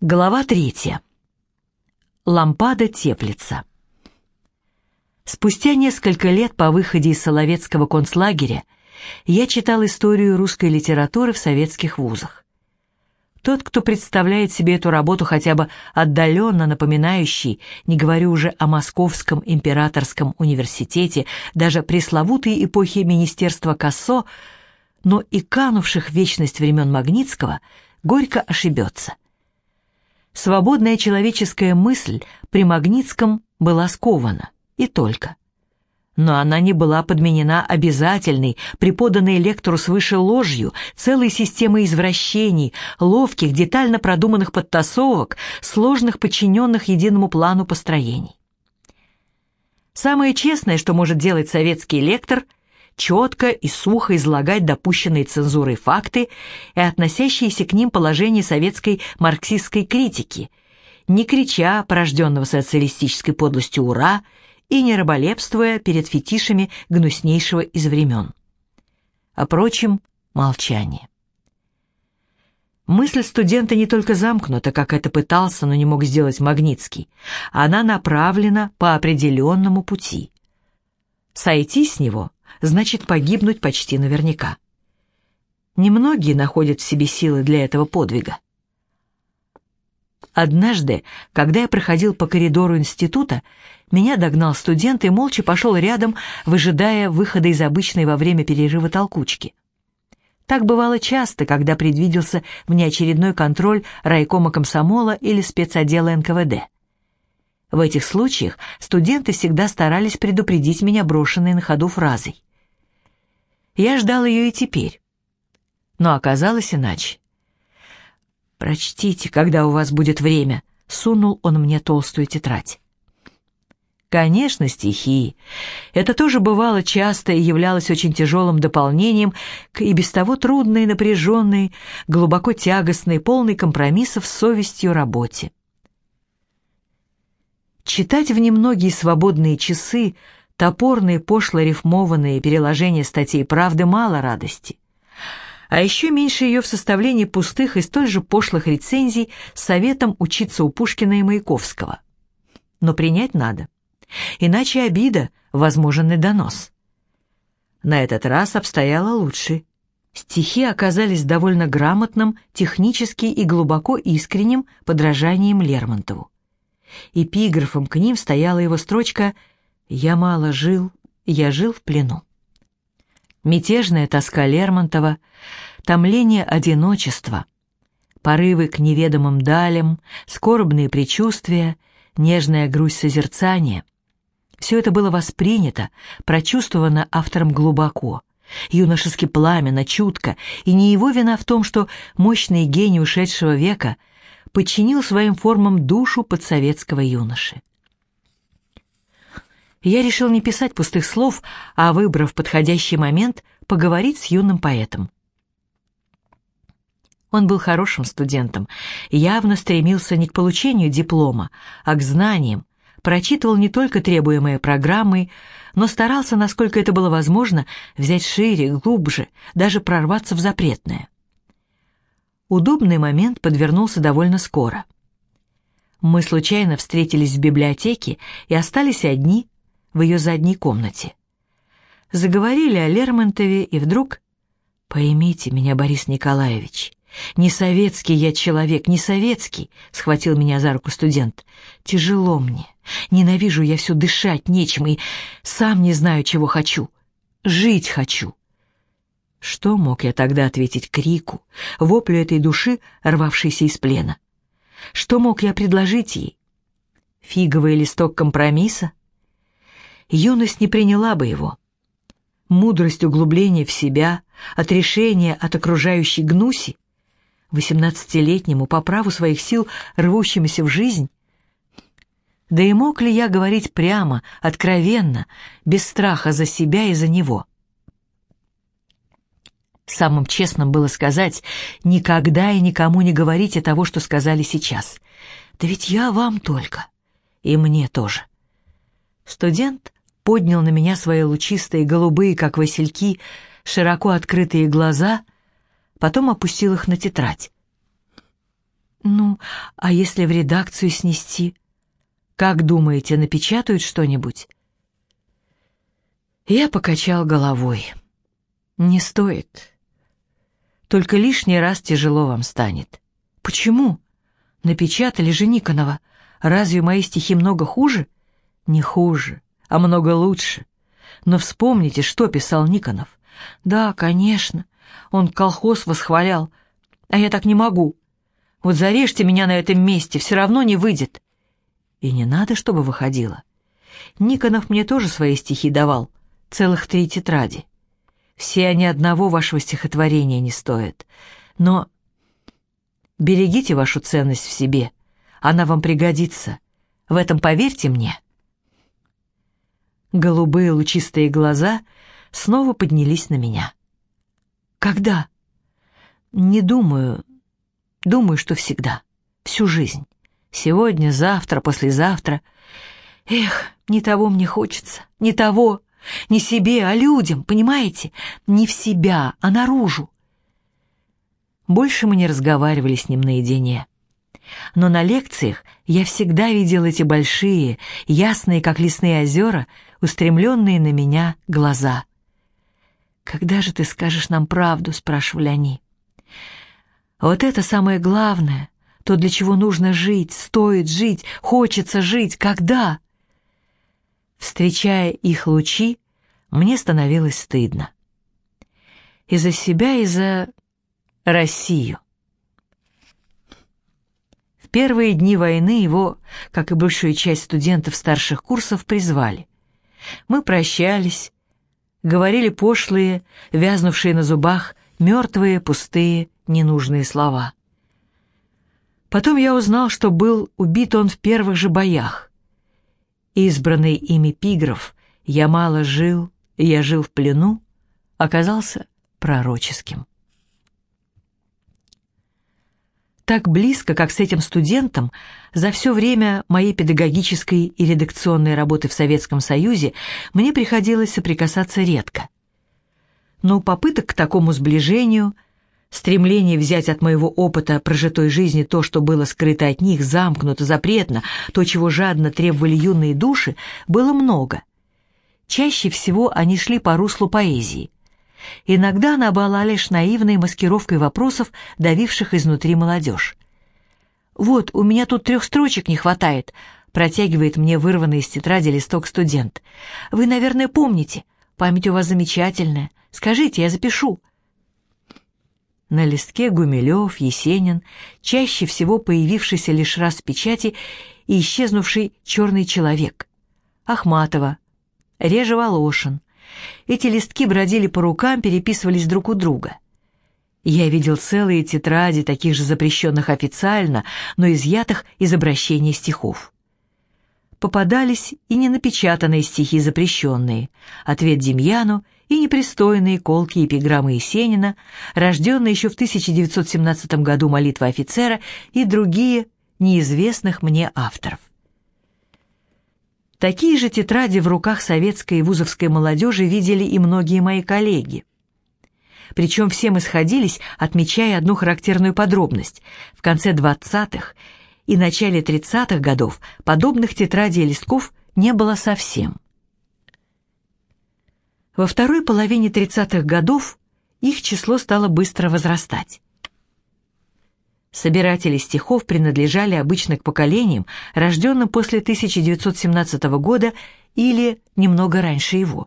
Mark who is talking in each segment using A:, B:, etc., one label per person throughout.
A: Глава третья. Лампада теплится. Спустя несколько лет по выходе из Соловецкого концлагеря я читал историю русской литературы в советских вузах. Тот, кто представляет себе эту работу хотя бы отдаленно напоминающий, не говорю уже о Московском императорском университете, даже пресловутой эпохи Министерства Кассо, но и канувших в вечность времен Магнитского, горько ошибется. Свободная человеческая мысль при Магнитском была скована, и только. Но она не была подменена обязательной, преподанной лектору свыше ложью, целой системой извращений, ловких, детально продуманных подтасовок, сложных, подчиненных единому плану построений. Самое честное, что может делать советский лектор – четко и сухо излагать допущенные цензурой факты и относящиеся к ним положения советской марксистской критики, не крича порожденного социалистической подлостью «Ура!» и не раболепствуя перед фетишами гнуснейшего из времен. О прочем — молчание. Мысль студента не только замкнута, как это пытался, но не мог сделать Магнитский, она направлена по определенному пути. Сойти с него значит погибнуть почти наверняка. Немногие находят в себе силы для этого подвига. Однажды, когда я проходил по коридору института, меня догнал студент и молча пошел рядом, выжидая выхода из обычной во время перерыва толкучки. Так бывало часто, когда предвиделся внеочередной контроль райкома комсомола или спецотдела НКВД. В этих случаях студенты всегда старались предупредить меня брошенной на ходу фразой. Я ждал ее и теперь. Но оказалось иначе. «Прочтите, когда у вас будет время», — сунул он мне толстую тетрадь. Конечно, стихи. Это тоже бывало часто и являлось очень тяжелым дополнением к и без того трудной, напряженной, глубоко тягостной, полной компромиссов с совестью работе. Читать в немногие свободные часы топорные, пошло рифмованные переложения статей «Правды» мало радости. А еще меньше ее в составлении пустых и столь же пошлых рецензий советом учиться у Пушкина и Маяковского. Но принять надо. Иначе обида, возможен донос. На этот раз обстояло лучше. Стихи оказались довольно грамотным, технически и глубоко искренним подражанием Лермонтову. Эпиграфом к ним стояла его строчка Я мало жил, я жил в плену. Мятежная тоска Лермонтова, томление одиночества, порывы к неведомым далям, скорбные предчувствия, нежная грусть созерцания — все это было воспринято, прочувствовано автором глубоко, юношески пламенно, чутко, и не его вина в том, что мощный гений ушедшего века подчинил своим формам душу подсоветского юноши я решил не писать пустых слов, а, выбрав подходящий момент, поговорить с юным поэтом. Он был хорошим студентом, явно стремился не к получению диплома, а к знаниям, прочитывал не только требуемые программы, но старался, насколько это было возможно, взять шире, глубже, даже прорваться в запретное. Удобный момент подвернулся довольно скоро. Мы случайно встретились в библиотеке и остались одни, в ее задней комнате. Заговорили о Лермонтове, и вдруг... «Поймите меня, Борис Николаевич, не советский я человек, не советский», — схватил меня за руку студент. «Тяжело мне, ненавижу я все дышать нечем и сам не знаю, чего хочу. Жить хочу». Что мог я тогда ответить крику, воплю этой души, рвавшейся из плена? Что мог я предложить ей? Фиговый листок компромисса? юность не приняла бы его. Мудрость углубления в себя, отрешение от окружающей гнуси, восемнадцатилетнему по праву своих сил рвущемуся в жизнь, да и мог ли я говорить прямо, откровенно, без страха за себя и за него? Самым честным было сказать «никогда и никому не говорите того, что сказали сейчас». Да ведь я вам только. И мне тоже. Студент поднял на меня свои лучистые, голубые, как васильки, широко открытые глаза, потом опустил их на тетрадь. Ну, а если в редакцию снести? Как думаете, напечатают что-нибудь? Я покачал головой. Не стоит. Только лишний раз тяжело вам станет. Почему? Напечатали же Никонова. Разве мои стихи много хуже? Не хуже, а много лучше. Но вспомните, что писал Никонов. Да, конечно, он колхоз восхвалял, а я так не могу. Вот зарежьте меня на этом месте, все равно не выйдет. И не надо, чтобы выходило. Никонов мне тоже свои стихи давал, целых три тетради. Все они одного вашего стихотворения не стоят. Но берегите вашу ценность в себе, она вам пригодится. В этом поверьте мне. Голубые лучистые глаза снова поднялись на меня. Когда? Не думаю. Думаю, что всегда. Всю жизнь. Сегодня, завтра, послезавтра. Эх, не того мне хочется. Не того. Не себе, а людям, понимаете? Не в себя, а наружу. Больше мы не разговаривали с ним наедине. Но на лекциях я всегда видел эти большие, ясные, как лесные озера, устремленные на меня глаза. «Когда же ты скажешь нам правду?» — спрашивали они. «Вот это самое главное, то, для чего нужно жить, стоит жить, хочется жить, когда?» Встречая их лучи, мне становилось стыдно. И за себя, и за Россию. В первые дни войны его, как и большую часть студентов старших курсов, призвали. Мы прощались, говорили пошлые, вязнувшие на зубах, мертвые, пустые, ненужные слова. Потом я узнал, что был убит он в первых же боях. Избранный ими пигров «Я мало жил, я жил в плену» оказался пророческим. Так близко, как с этим студентом, за все время моей педагогической и редакционной работы в Советском Союзе мне приходилось соприкасаться редко. Но попыток к такому сближению, стремление взять от моего опыта прожитой жизни то, что было скрыто от них, замкнуто, запретно, то, чего жадно требовали юные души, было много. Чаще всего они шли по руслу поэзии. Иногда она была лишь наивной маскировкой вопросов, давивших изнутри молодежь. «Вот, у меня тут трех строчек не хватает», — протягивает мне вырванный из тетради листок студент. «Вы, наверное, помните. Память у вас замечательная. Скажите, я запишу». На листке Гумилев, Есенин, чаще всего появившийся лишь раз в печати и исчезнувший черный человек. Ахматова, реже Волошин, эти листки бродили по рукам, переписывались друг у друга. Я видел целые тетради, таких же запрещенных официально, но изъятых из обращений стихов. Попадались и ненапечатанные стихи запрещенные, ответ Демьяну и непристойные колки эпиграммы Есенина, рожденные еще в 1917 году молитва офицера и другие неизвестных мне авторов. Такие же тетради в руках советской и вузовской молодежи видели и многие мои коллеги. Причем все мы сходились, отмечая одну характерную подробность. В конце 20-х и начале 30-х годов подобных тетрадей и листков не было совсем. Во второй половине 30-х годов их число стало быстро возрастать. Собиратели стихов принадлежали обычно к поколениям, рожденным после 1917 года или немного раньше его.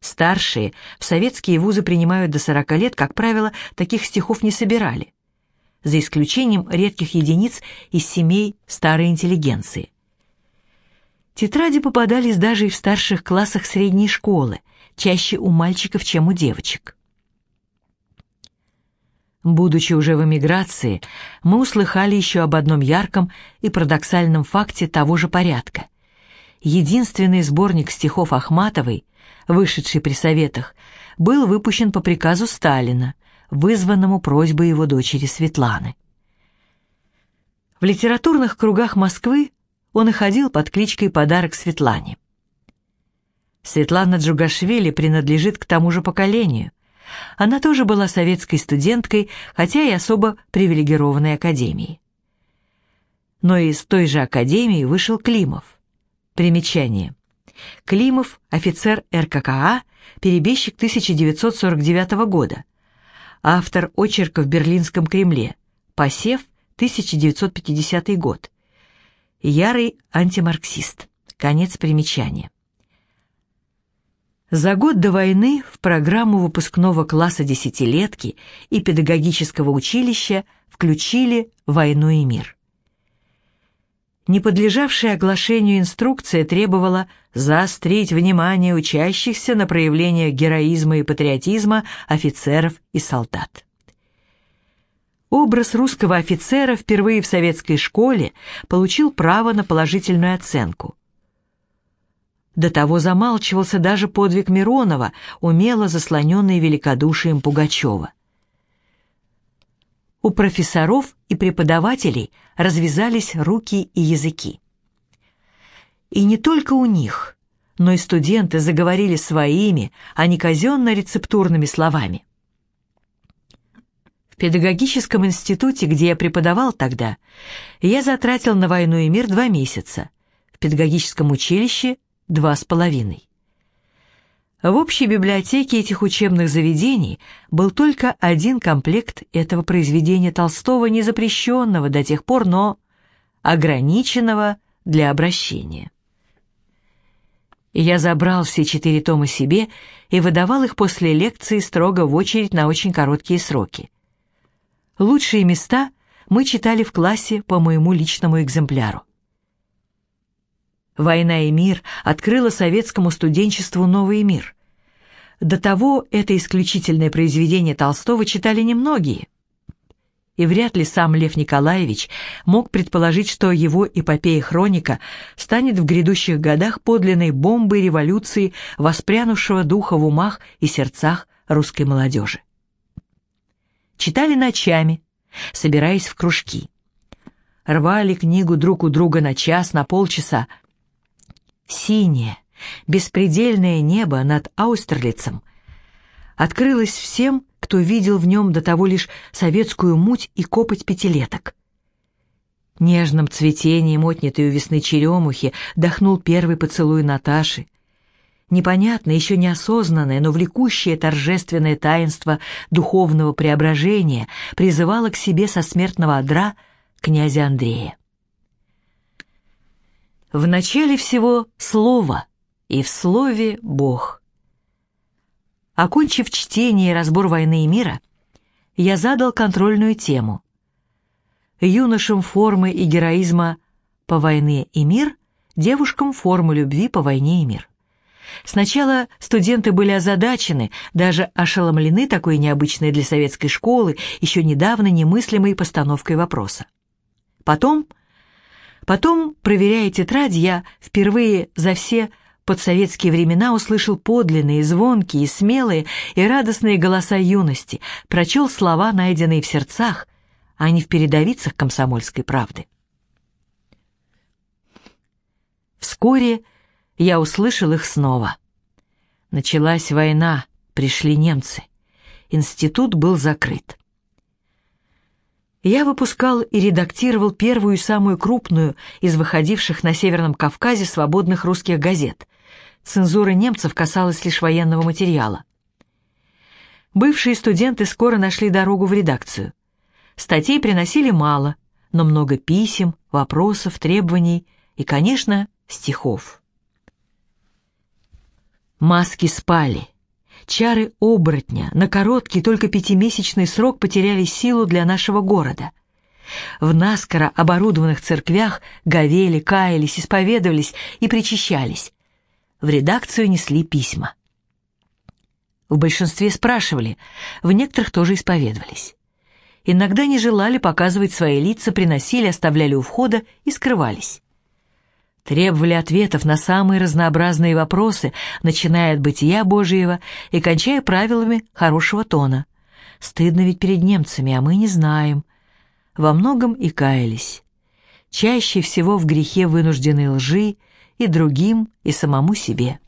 A: Старшие в советские вузы принимают до 40 лет, как правило, таких стихов не собирали, за исключением редких единиц из семей старой интеллигенции. Тетради попадались даже и в старших классах средней школы, чаще у мальчиков, чем у девочек. Будучи уже в эмиграции, мы услыхали еще об одном ярком и парадоксальном факте того же порядка. Единственный сборник стихов Ахматовой, вышедший при Советах, был выпущен по приказу Сталина, вызванному просьбой его дочери Светланы. В литературных кругах Москвы он и ходил под кличкой «Подарок Светлане». Светлана Джугашвили принадлежит к тому же поколению – она тоже была советской студенткой, хотя и особо привилегированной академией. но из той же академии вышел Климов. Примечание. Климов – офицер РККА, перебежчик 1949 года. Автор очерка в Берлинском Кремле. Посев, 1950 год. Ярый антимарксист. Конец примечания. За год до войны в программу выпускного класса десятилетки и педагогического училища включили «Войну и мир». Не подлежавшая оглашению инструкция требовала заострить внимание учащихся на проявление героизма и патриотизма офицеров и солдат. Образ русского офицера впервые в советской школе получил право на положительную оценку. До того замалчивался даже подвиг Миронова, умело заслоненный великодушием Пугачева. У профессоров и преподавателей развязались руки и языки. И не только у них, но и студенты заговорили своими, а не казенно-рецептурными словами. В педагогическом институте, где я преподавал тогда, я затратил на «Войну и мир» два месяца, в педагогическом училище – два с половиной. В общей библиотеке этих учебных заведений был только один комплект этого произведения Толстого, не запрещенного до тех пор, но ограниченного для обращения. Я забрал все четыре тома себе и выдавал их после лекции строго в очередь на очень короткие сроки. Лучшие места мы читали в классе по моему личному экземпляру. «Война и мир» открыла советскому студенчеству новый мир. До того это исключительное произведение Толстого читали немногие. И вряд ли сам Лев Николаевич мог предположить, что его эпопея-хроника станет в грядущих годах подлинной бомбой революции, воспрянувшего духа в умах и сердцах русской молодежи читали ночами, собираясь в кружки. Рвали книгу друг у друга на час, на полчаса. Синее, беспредельное небо над Аустерлицем открылось всем, кто видел в нем до того лишь советскую муть и копоть пятилеток. Нежным цветением отнятой у весны черемухи дохнул первый поцелуй Наташи, непонятное, еще неосознанное, но влекущее торжественное таинство духовного преображения призывало к себе со смертного одра князя Андрея. В начале всего слово, и в слове Бог. Окончив чтение и разбор «Войны и мира», я задал контрольную тему. Юношам формы и героизма по войне и мир, девушкам формы любви по войне и мир. Сначала студенты были озадачены, даже ошеломлены такой необычной для советской школы, еще недавно немыслимой постановкой вопроса. Потом, потом, проверяя тетрадь, я впервые за все подсоветские времена услышал подлинные, звонкие, смелые и радостные голоса юности, прочел слова, найденные в сердцах, а не в передовицах комсомольской правды. Вскоре я услышал их снова. Началась война, пришли немцы. Институт был закрыт. Я выпускал и редактировал первую и самую крупную из выходивших на Северном Кавказе свободных русских газет. Цензура немцев касалась лишь военного материала. Бывшие студенты скоро нашли дорогу в редакцию. Статей приносили мало, но много писем, вопросов, требований и, конечно, стихов. Маски спали. Чары оборотня на короткий, только пятимесячный срок потеряли силу для нашего города. В наскоро оборудованных церквях говели, каялись, исповедовались и причащались. В редакцию несли письма. В большинстве спрашивали, в некоторых тоже исповедовались. Иногда не желали показывать свои лица, приносили, оставляли у входа и скрывались требовали ответов на самые разнообразные вопросы, начиная от бытия Божьего и кончая правилами хорошего тона. Стыдно ведь перед немцами, а мы не знаем. Во многом и каялись. Чаще всего в грехе вынужденной лжи и другим, и самому себе.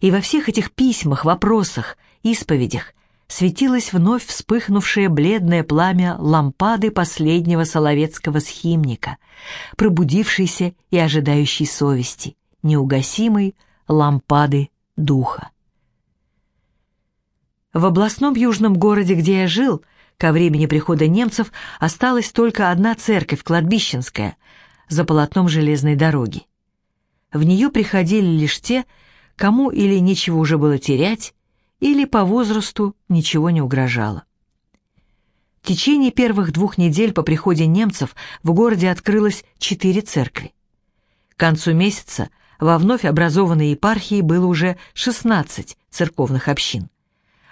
A: И во всех этих письмах, вопросах, исповедях светилось вновь вспыхнувшее бледное пламя лампады последнего соловецкого схимника, пробудившейся и ожидающей совести, неугасимой лампады духа. В областном южном городе, где я жил, ко времени прихода немцев осталась только одна церковь, кладбищенская, за полотном железной дороги. В нее приходили лишь те, кому или нечего уже было терять, или по возрасту ничего не угрожало. В течение первых двух недель по приходе немцев в городе открылось четыре церкви. К концу месяца во вновь образованной епархии было уже 16 церковных общин.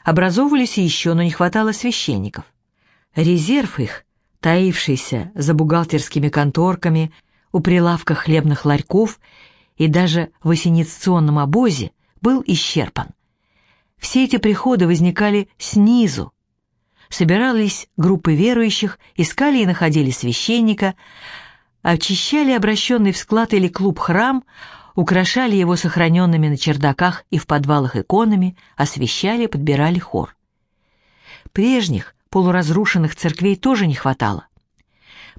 A: Образовывались еще, но не хватало священников. Резерв их, таившийся за бухгалтерскими конторками, у прилавка хлебных ларьков и даже в ассенизационном обозе, был исчерпан. Все эти приходы возникали снизу. Собирались группы верующих, искали и находили священника, очищали обращенный в склад или клуб храм, украшали его сохраненными на чердаках и в подвалах иконами, освещали, подбирали хор. Прежних, полуразрушенных церквей тоже не хватало.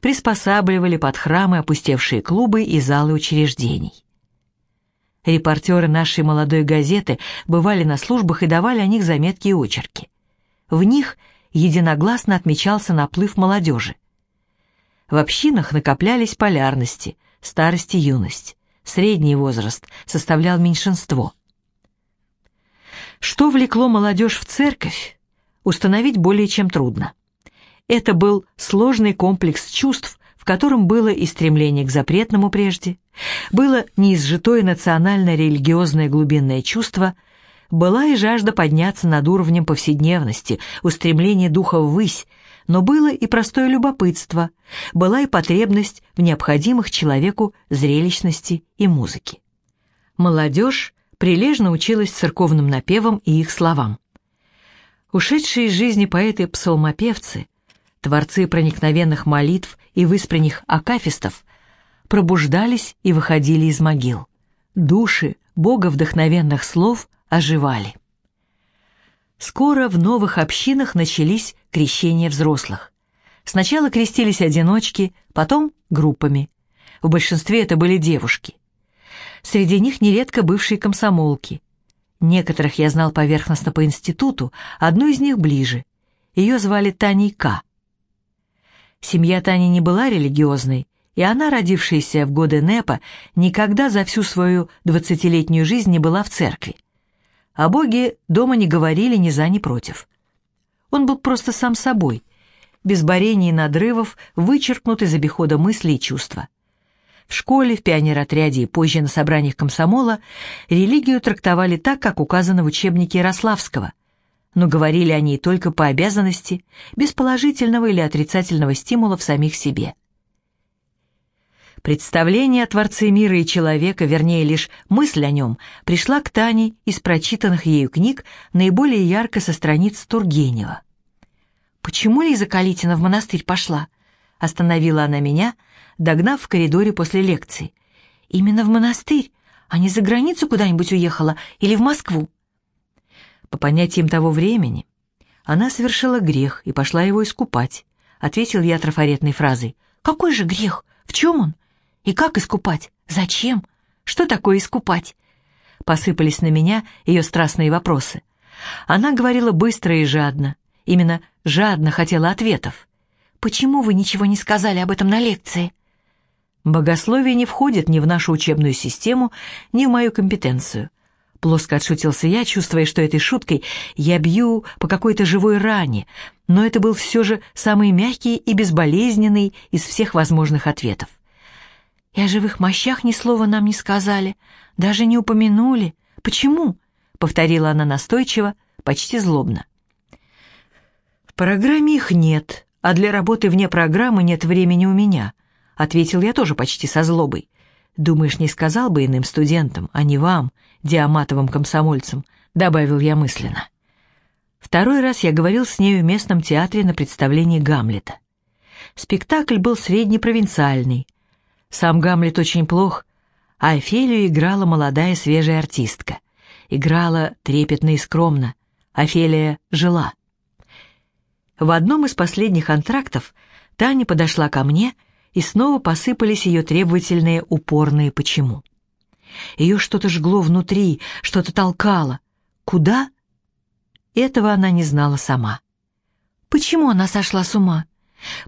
A: Приспосабливали под храмы опустевшие клубы и залы учреждений. Репортеры нашей молодой газеты бывали на службах и давали о них заметки и очерки. В них единогласно отмечался наплыв молодежи. В общинах накоплялись полярности, старость и юность средний возраст составлял меньшинство. Что влекло молодежь в церковь, установить более чем трудно. Это был сложный комплекс чувств, в котором было и стремление к запретному прежде, было неизжитое национально-религиозное глубинное чувство, была и жажда подняться над уровнем повседневности, устремление духа ввысь, но было и простое любопытство, была и потребность в необходимых человеку зрелищности и музыке. Молодежь прилежно училась церковным напевам и их словам. Ушедшие из жизни поэты-псалмопевцы, творцы проникновенных молитв и выспренних акафистов, пробуждались и выходили из могил. Души боговдохновенных слов оживали. Скоро в новых общинах начались крещения взрослых. Сначала крестились одиночки, потом группами. В большинстве это были девушки. Среди них нередко бывшие комсомолки. Некоторых я знал поверхностно по институту, одну из них ближе. Ее звали Таней К. Семья Тани не была религиозной, и она, родившаяся в годы НЭПа, никогда за всю свою двадцатилетнюю жизнь не была в церкви. О Боге дома не говорили ни за, ни против. Он был просто сам собой, без борений и надрывов, вычеркнут из обихода мысли и чувства. В школе, в пионеротряде и позже на собраниях комсомола религию трактовали так, как указано в учебнике Ярославского, но говорили о ней только по обязанности, без положительного или отрицательного стимула в самих себе. Представление о Творце мира и человека, вернее, лишь мысль о нем, пришла к Тане из прочитанных ею книг наиболее ярко со страниц Тургенева. «Почему Лиза Калитина в монастырь пошла?» Остановила она меня, догнав в коридоре после лекции. «Именно в монастырь, а не за границу куда-нибудь уехала или в Москву?» По понятиям того времени, она совершила грех и пошла его искупать, ответил я трафаретной фразой. «Какой же грех? В чем он?» И как искупать? Зачем? Что такое искупать? Посыпались на меня ее страстные вопросы. Она говорила быстро и жадно. Именно жадно хотела ответов. «Почему вы ничего не сказали об этом на лекции?» «Богословие не входит ни в нашу учебную систему, ни в мою компетенцию». Плоско отшутился я, чувствуя, что этой шуткой я бью по какой-то живой ране, но это был все же самый мягкий и безболезненный из всех возможных ответов. И о живых мощах ни слова нам не сказали, даже не упомянули. Почему? Повторила она настойчиво, почти злобно. В программе их нет, а для работы вне программы нет времени у меня, ответил я тоже почти со злобой. Думаешь, не сказал бы иным студентам, а не вам, диаматовым комсомольцам, добавил я мысленно. Второй раз я говорил с нею в местном театре на представлении Гамлета. Спектакль был среднепровинциальный, сам Гамлет очень плох, а Офелию играла молодая свежая артистка. Играла трепетно и скромно. Офелия жила. В одном из последних антрактов Таня подошла ко мне, и снова посыпались ее требовательные упорные «почему». Ее что-то жгло внутри, что-то толкало. Куда? Этого она не знала сама. Почему она сошла с ума?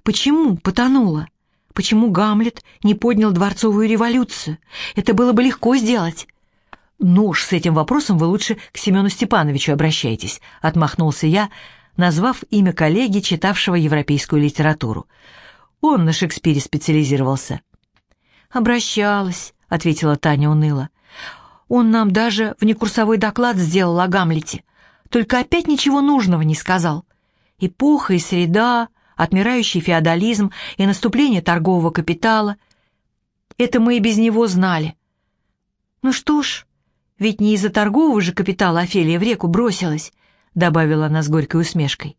A: Почему потонула? Почему Гамлет не поднял дворцовую революцию? Это было бы легко сделать. «Ну уж с этим вопросом вы лучше к Семену Степановичу обращайтесь», — отмахнулся я, назвав имя коллеги, читавшего европейскую литературу. Он на Шекспире специализировался. «Обращалась», — ответила Таня уныло. «Он нам даже внекурсовой доклад сделал о Гамлете, только опять ничего нужного не сказал. Эпоха и среда, отмирающий феодализм и наступление торгового капитала. Это мы и без него знали. Ну что ж, ведь не из-за торгового же капитала Офелия в реку бросилась, добавила она с горькой усмешкой.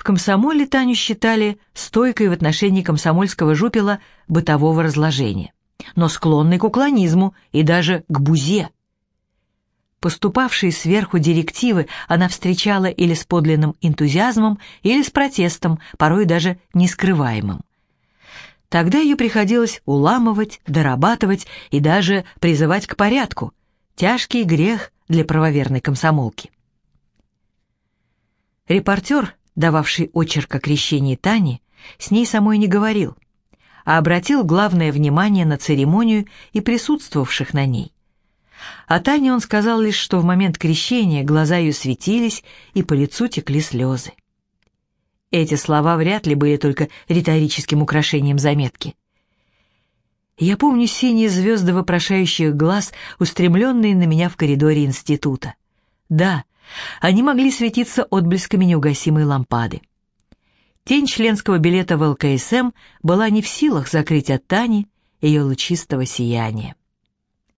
A: В комсомоле Таню считали стойкой в отношении комсомольского жупела бытового разложения, но склонной к уклонизму и даже к бузе. Поступавшие сверху директивы она встречала или с подлинным энтузиазмом, или с протестом, порой даже нескрываемым. Тогда ее приходилось уламывать, дорабатывать и даже призывать к порядку. Тяжкий грех для правоверной комсомолки. Репортер, дававший очерк о крещении Тани, с ней самой не говорил, а обратил главное внимание на церемонию и присутствовавших на ней. А Тане он сказал лишь, что в момент крещения глаза ее светились и по лицу текли слезы. Эти слова вряд ли были только риторическим украшением заметки. Я помню синие звезды вопрошающих глаз, устремленные на меня в коридоре института. Да, они могли светиться отблесками неугасимой лампады. Тень членского билета в ЛКСМ была не в силах закрыть от Тани ее лучистого сияния.